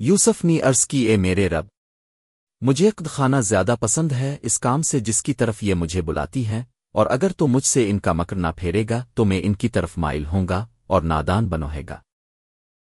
یوسف نے عرض کی، اے میرے رب، مجھے قد خانہ زیادہ پسند ہے، اس کام سے جس کی طرف یہ مجھے بلاتی ہے، اور اگر تو مجھ سے ان کا مکر نہ پھیرے گا، تو میں ان کی طرف مائل ہوں گا اور نادان بنوہے گا۔